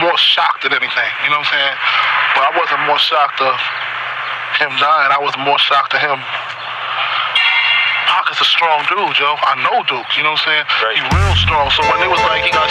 more shocked than anything. You know what I'm saying? But I wasn't more shocked of him dying. I was more shocked of him. Pac is a strong dude, Joe. I know Duke. You know what I'm saying? Right. He real strong. So when they was like he got